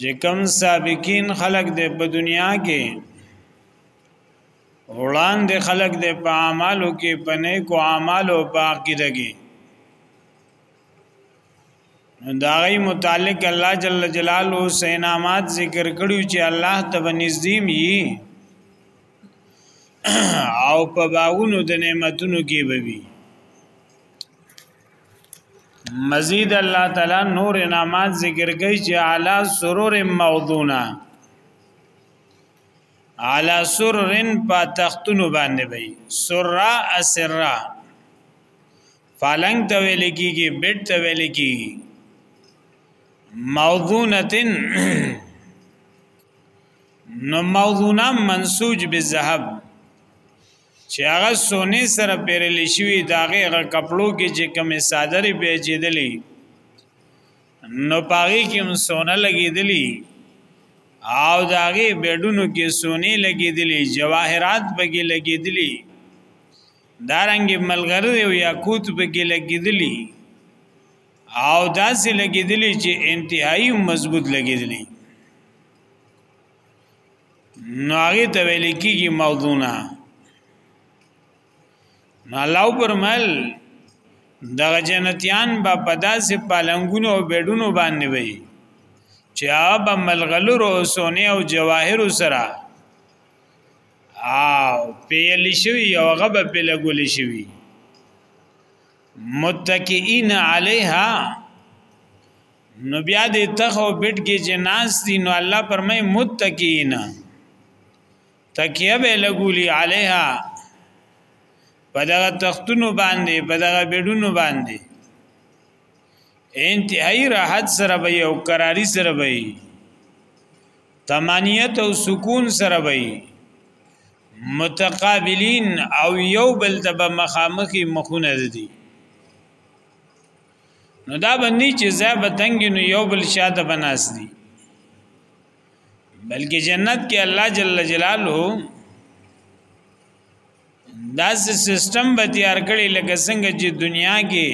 چې کم سابقین خلق دی په دنیا کې وړاندې خلق دی په اعمالو کې په نیکو اعمالو په عقیده کې دا غي متعلق الله جل جلاله سینامات ذکر کړیو چې الله ته بنزدې می او په باغونو د نعمتونو کې بوي مزید الله تعالی نور انعامات ذکر کوي چې اعلی سرور موضوعنا اعلی سررن په تختونو باندې وي سرا اسرا فالنګ ته ویل کیږي بیت ته ویل کیږي موضونتن نو موضونا منسوج بالذهب چې هغه سونی سره پیرل شوی داغه غ کپلو کې چې کومې صادرې بیچېدلې نو پاغي کې هم سونه لګېدلې او داغه بیډونو کې سونی لګېدلې جواهرات بګې لګېدلې دارنګ ملغره او یاقوت بګې لګېدلې او داسې لګېدلې چې انتهایی مضبوط لګېدلې نو هغه ته ویل کیږي موضوعنا نو الله پرمل دغه جنتیان به پداسې پالنګونو او بیډونو باندې وي چې هغه ملغلرو سونه او جواهر سره او پیل شوی او هغه به پیلګول شوی متکئین علیها نو بیا دې تخ او بټ کې چې ناس دي نو الله پرمای متقین تکیه به لګولی علیها په دغه تختونو باندې په دغه بډونو باندې انتهایی راحت سره به او قراری سره به تمانیت او سکون سره به متقابلین او یو بل ته به مخامخي مخونه دي نو دا باندې چې زه به تنګ نو یو بل شاته بناس دي بلکې جنت کې الله جل جلاله دا سیستم به تیار کړي لکه څنګه چې دنیا کې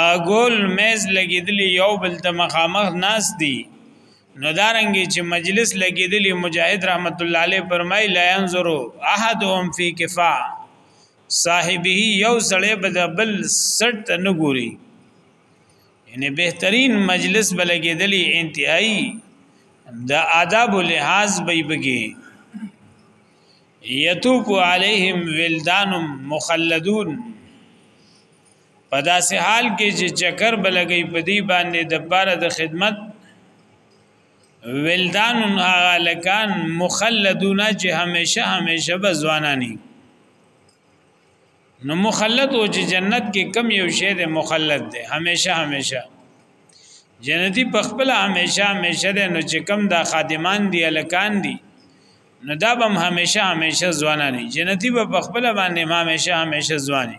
اغول میز لګیدلی یو بل ته مخامخ ناس دي نو دارنګ چې مجلس لګیدلی مجاهد رحمت الله علیه فرمای لا ينظروا احدهم فی کفا صاحبه یو سړی به د بل سر ته نه ګوري یعنی بهترین مجلس بلګېدلی انتهایی د آداب و لحاظ به بګي یتوب علیهم ولدان مخلدون په داسې حال کې چې چکر بلګي په دی باندې د بار د خدمت ولدان هغه لکان مخلدون چې همیشه همیشه به ځوانانی نو مخلد او چې جنت کې کم یو شی دی مخلد دی همیشه همیشه جنتی په خپل همیشه همیشه دی نو چې کم دا خادمان دی الکان دی نو دا به همیشه همیشه ځوانانی جنتی به په خپل باندې همیشه همیشه ځوانانی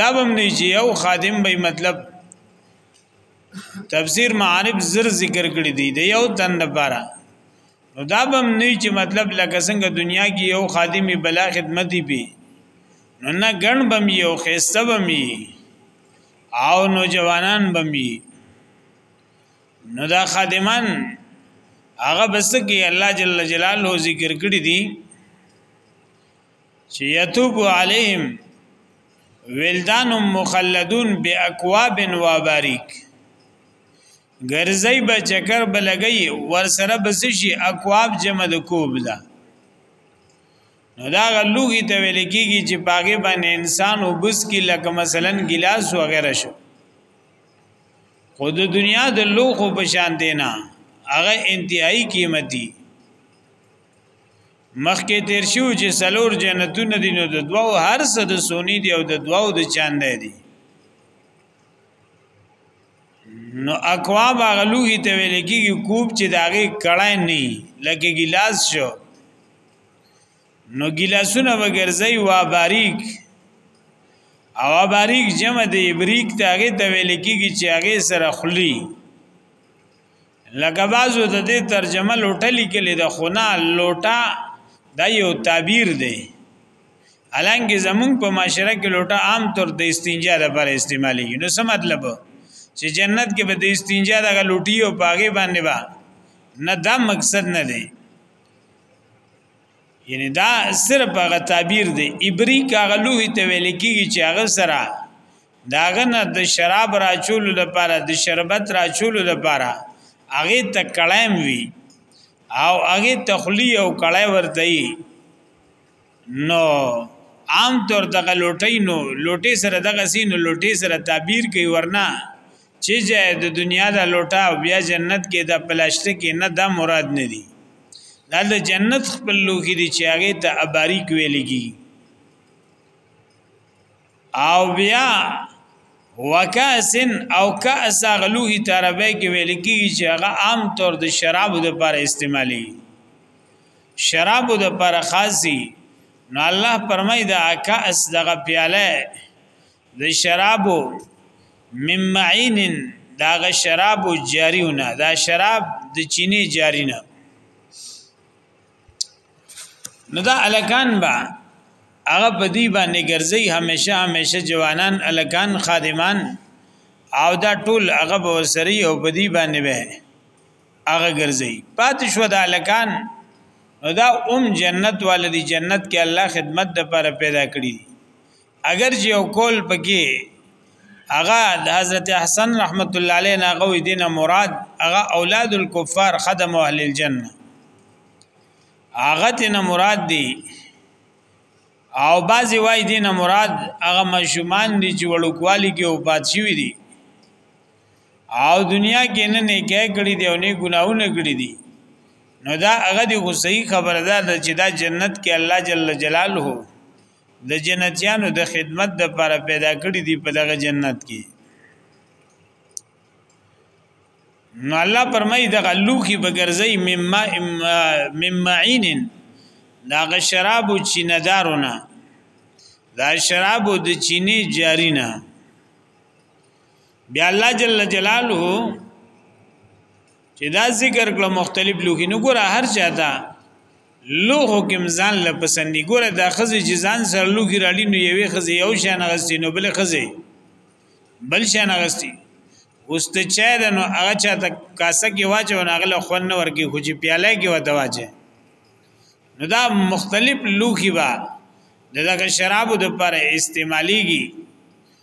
دا بم نه چې یو خادم به مطلب تفسیر معارف زر ذکر کړی دی د یو تن لپاره نو دا بم نه چې مطلب لکه څنګه دنیا کې یو خادم بلا خدمتي پی نو نه ګڼ بم یو خسته بم او نو جوانان بم نو دا خادمان هغه بس کې الله جل جلاله ذکر کړی دي چې یتوب علیهم ولدان مخلدون باکواب و باریک ګرځي به چکر بلګي ور سره بس شي اکواب جمع د کوب ده نو دا غلوګي ته ویل کیږي چې باغې باندې انسان وبس کی لکه مثلا ګلاس و غیره شو خو د دنیا د لوخو په شان دینا هغه انتهایی قیمتي مخکې تیر شو چې سلور جنتونه دي نو د دواو هر څه د سونی دی او د دواو د چاند دی نو اقوام غلوغي ته ویل کېږي کوب چې داغه کړای نه لکه ګلاس شو نو ګلاسونه وګرځي وا باریک او باریک جمع د ابریک ته هغه ته ویل کېږي چې هغه سره خلی لکه بازو د دې ترجمه لوټه لیکلې ده خو نه لوټه دا یو تعبیر دی الانګه زمون په معاشره کې لوټه عام طور د استنجا لپاره استعمالېږي نو څه مطلب چې جنت کې به د استنجا د لوټي او پاګې باندې با نه دا مقصد نه دی یعنی دا صرف هغه تعبیر دی ابری کاغلوه ته ویل کېږي چې هغه سره داغه نه د شراب راچول لپاره د شربت راچول لپاره هغه ته کړایم وی او هغه تخلی او کړای ورته نو عام طور دغه لوټی نو لوټی سره دغه سین لوټی سره تعبیر کوي ورنه چې جای د دنیا د لوټا او بیا جنت کې د پلاستیک نه دا مراد نه دی دا د جنت خپل لوخي دي چې هغه ته اباریک ویل کیږي او بیا وکاسن او کاس غلوه تربه کې ویل کیږي چې هغه عام طور د شراب د پر استعمالي شراب د پر خاصي نو الله پرمای دا کاس دغه پیاله د شرابو مم معین داغه شرابو جاریونه دا شراب د چینه جارینه نو دا الکان با هغه په دی باندې ګرځي همیشه همیشه جوانان الکان خادمان او دا ټول هغه به سری او په دی باندې به هغه ګرځي پات شو دا الکان دا ام جنت والدی جنت کې الله خدمت د پر پیدا کړی اگر چې یو کول پکې هغه د حضرت حسن رحمت الله علیه ناغوی دینه مراد هغه اولاد الكفار خدم اهل الجنه هغه تینه مراد دی او بعضی وای دینه مراد هغه مشومان دي چې وړوکوالي کې او پات شوی دي او دنیا کې نه نه کې کړی دی او نه ګناونه کړی دی نو دا هغه دی خو صحیح خبره ده چې دا جنت کې الله جل جلاله د جنتیانو د خدمت د لپاره پیدا کړی دی په دغه جنت کې نو الله پرمای د غلو کې بغرزي مما ممعين دا غ شراب او چیندارونه دا شراب او د چینه جارینا بیا الله جل جلاله چې دا ذکر کړه مختلف لوګي نو ګوره هر چاته لوغو کې ځان له پسندي ګوره دا خزي چې ځان سره لوګي راړي نو یوې خزي یو شان غستې نو بل خزي بل شان غستې اوس ته چا ده نو هغه چا ته کاسه کې واچو نه غل خون نه ورکی خو چې پیاله کې وته واچې نو دا مختلف لوخي با دغه شرابو د پر استعماليږي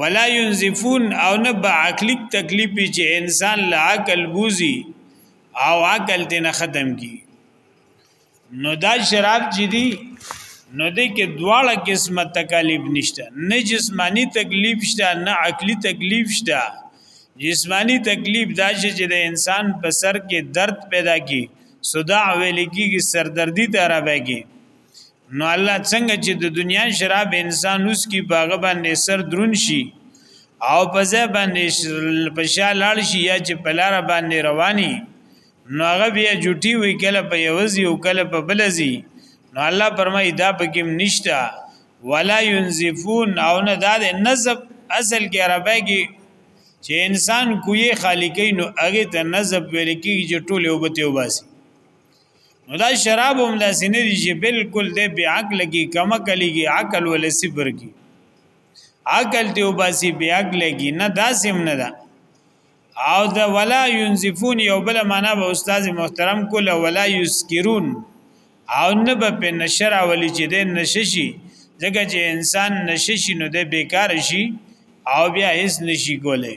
ولا ينزفون او نه به عقلی تکلیف چې انسان له عقل بوزي او عقل دې نه ختم کی نو دا شراب چې دي نو دې کې دواړه قسمه تکالیف نشته نه جسمانی تکلیف شته نه عقلی تکلیف شته جسمانی تکلیف دا چې د انسان په سر کې درد پیدا کی صداع ویل کېږي سردردی ته راوېږي نو الله څنګه چې د دنیا شراب انسان اوس کی باغ باندې سر درون شي او په ځای باندې په شا لاړ شي یا چې په لار باندې رواني نو هغه بیا جوټي وی کله په یوزي او کله په بلزي نو الله پرمای دا پکې نشتا ولا ينزفون او نه دا نزب اصل کې عربی کې چې انسان کوی خالقین او هغه ته نزب ویل کېږي چې ټول وبته وباسي نو دا شراب هم داسې نه دي چې بالکل دې بې عقل کې کم عقل کې عقل ول صفر کې عقل ته وباسي بې عقل کې نه داسې هم نه ده او دا ولا ينزفون یو بل معنا به استاد محترم کوله ولا یسکرون او نه به په نشر اولی چې دې نششي ځکه چې انسان نششي نو دې بیکار شي او بیا هیڅ نشي کولای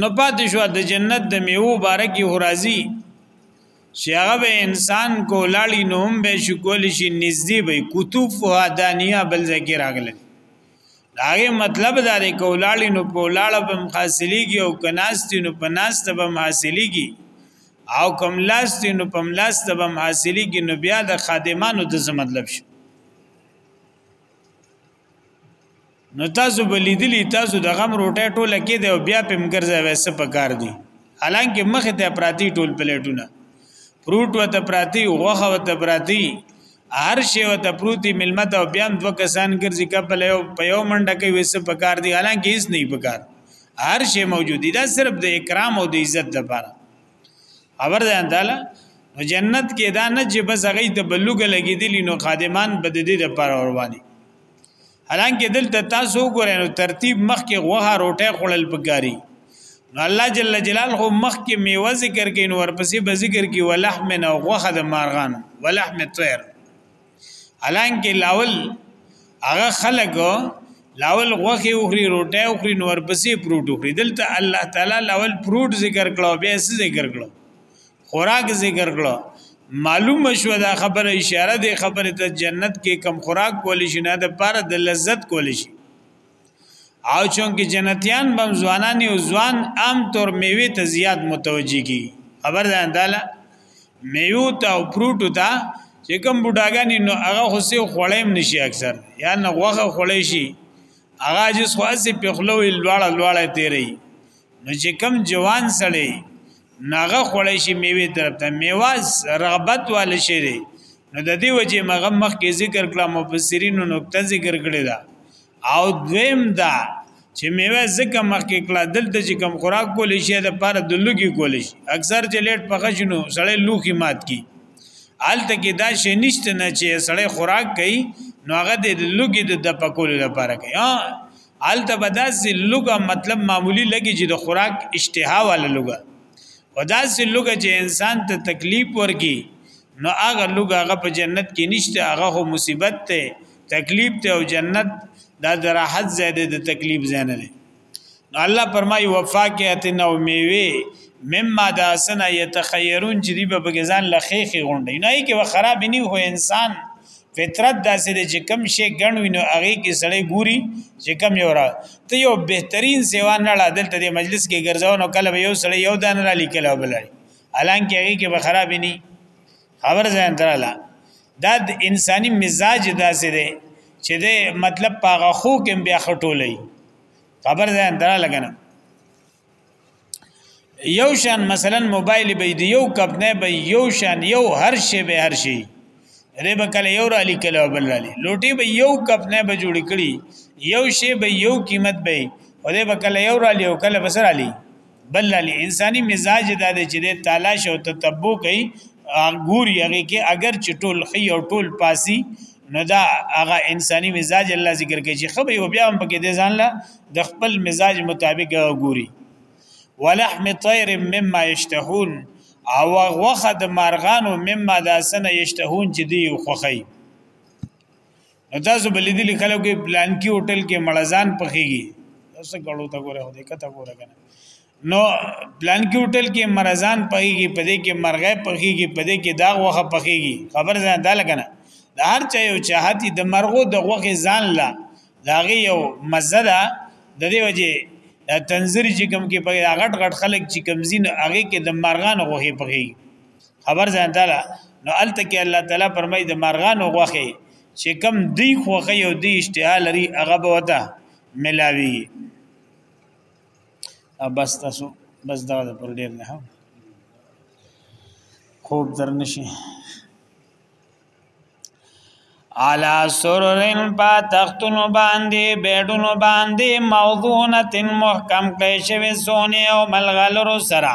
نو پاتې شو د جنت د میوه بارکی هرازی چې هغه به انسان کو لاړی نو هم به شي کول شي نږدې به کتوف او دانیا بل ځکه راغله داغه مطلب دا دی کو لاړی نو په لاړه به حاصلېږي او کناستي نو په ناسته به حاصلېږي او کم لاستي نو په لاسته به حاصلېږي نو بیا د خادمانو د مطلب شي نو تاسو بلیدلی تاسو د غم روټه ټوله کې دی او بیا پم ګرځي وسه په کار دی حالانکه مخ ته پراتی ټول پلیټونه فروټ وته پراتی غوخه وته پراتی هر شی وته پروتي ملمت او بیا دو کسان ګرځي کپل یو په یو منډه کې وسه په کار دی حالانکه هیڅ نه په کار هر شی موجود دی دا صرف د اکرام او د عزت لپاره خبر ده تعالی نو جنت کې دا نه چې بس هغه ته بلوګ لګیدلی نو خادمان بد دې د پر رواني حالانکه دلته تاسو ګورئ نو ترتیب مخ کې غوها روټه خړل پګاری نو الله جل جلاله مخ کې میوه ذکر کین ورپسې به ذکر کې ولحم او غوخه د مارغان ولحم طیر حالانکه لاول هغه خلق لاول غوخي وخري روټه وخري نور پسې پروت وخري دلته الله تعالی لاول پروت ذکر کړو بیا څه ذکر کړو خوراک ذکر کړو معلومه شو دا خبره اشاره ده خبره ته جنت کې کم خوراک کول شي نه د پاره د لذت کول شي او چونکه جنتیان بم ځوانان او ځوان عام طور میوه ته زیات متوجي کی خبر ده انداله میوه ته او پروټو ته چې کوم بډاګانی نو هغه خو سه خړیم نشي اکثر یا نه غوخه خړې شي هغه جس خو اسی پخلو لواړه لواړه تیری نو چې کوم جوان سړی ناغه خوړې شي میوه طرف ته میواز رغبت وال شي دی نو د دې وجه مغه مخ کې ذکر کړه مفسرین نقطه ذکر کړی دا او دویم دا چې میوه زکه مخ کې کړه دلته چې کم خوراک کول شي د پاره د لوګي کول شي اکثر چې لیټ پخښ نو سړی لوخي مات کی الته کې دا شی نشته نه چې سړی خوراک کوي نو هغه د لوګي د پکول لپاره کوي الته بداس لوګه مطلب معمولی لګي چې د خوراک اشتها والا لوګه وداس لوګه چې انسان ته تکلیف ورګي نو هغه لوګه هغه په جنت کې نشته هغه هو مصیبت ته تکلیف ته او جنت دا د راحت زیاده د تکلیف زیانه ده نو الله فرمایي وفاکهتن او میوه مما دا سنا یتخیرون چې دی به بګزان لخیخي غونډي نه کې و خراب نه هو انسان فطرت داسې دی چې کم شي ګڼ وینو هغه کې سړی ګوري چې کم یو را ته یو بهترین سیوا نه لا دلته د مجلس کې ګرځاو نو کله یو سړی یو دان را لیکل او بلای الان کې هغه کې به خراب نه خبر ځان تراله دا د انساني مزاج داسې دی چې د مطلب پاغه خو کې بیا خټولې خبر ځان تراله کنه یو شان مثلا موبایل به دی یو کپ نه به یو شان یو هر شی به هر شی ری به کله یو را لیکل او بل را لیکل لوټي به یو کپ نه به جوړ کړي یو شی به یو قیمت به او دی به کله یو را لیو کله بسر علی بل علی انساني مزاج د دې چې تلاش او تتبع کوي ګوري هغه کې اگر چټول خي او ټول پاسي نو دا هغه انساني مزاج الله ذکر کوي چې خبي او بیا هم پکې د ځان لا د خپل مزاج مطابق غوري ولحم طير مما يشتهون او غوخه د مارغانو مما داسنه يشتهون چې دی خوخی نو تاسو بل دي لیکلو کې پلان کې هوټل کې مړزان پخېږي تاسو غړو ته ګوره هو دې کته ګوره کنه نو پلان کې هوټل کې مرزان پخېږي په دې کې مرغې پخېږي په دې کې دا غوخه پخېږي خبر ځان دا لګنه دا هر چا یو چاهتي د مرغو د غوخه ځان لا داغه یو مزه ده د دې وجه تنظیر چې کوم کې په غټ غټ خلک چې کوم زین هغه کې د مرغان غوخه پخېږي خبر ځان دا نو الته کې الله تعالی فرمایي د مرغان غوخه چې کم دی خوخه یو دی اشتها لري هغه به وته ملاوي بس تاسو بس دا پر ډیر نه خوب درنشي علا سررن پا تختونو باندې بیډونو باندې موضونتن محکم کړی شوی سونه او ملغلرو سره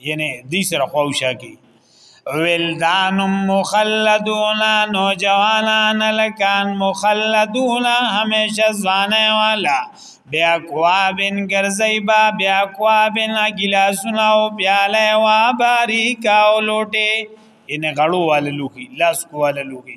یعنی دی سره خوشا کی ولدان مخلدون نوجوانان لکان مخلدون همیشه ځوانه والا بیا کوابن ګرځي با بیا کوابن ګلاسونه او پیاله وا باریکا او لوټه ان غړو والو لوخي لاس کو والو لوخي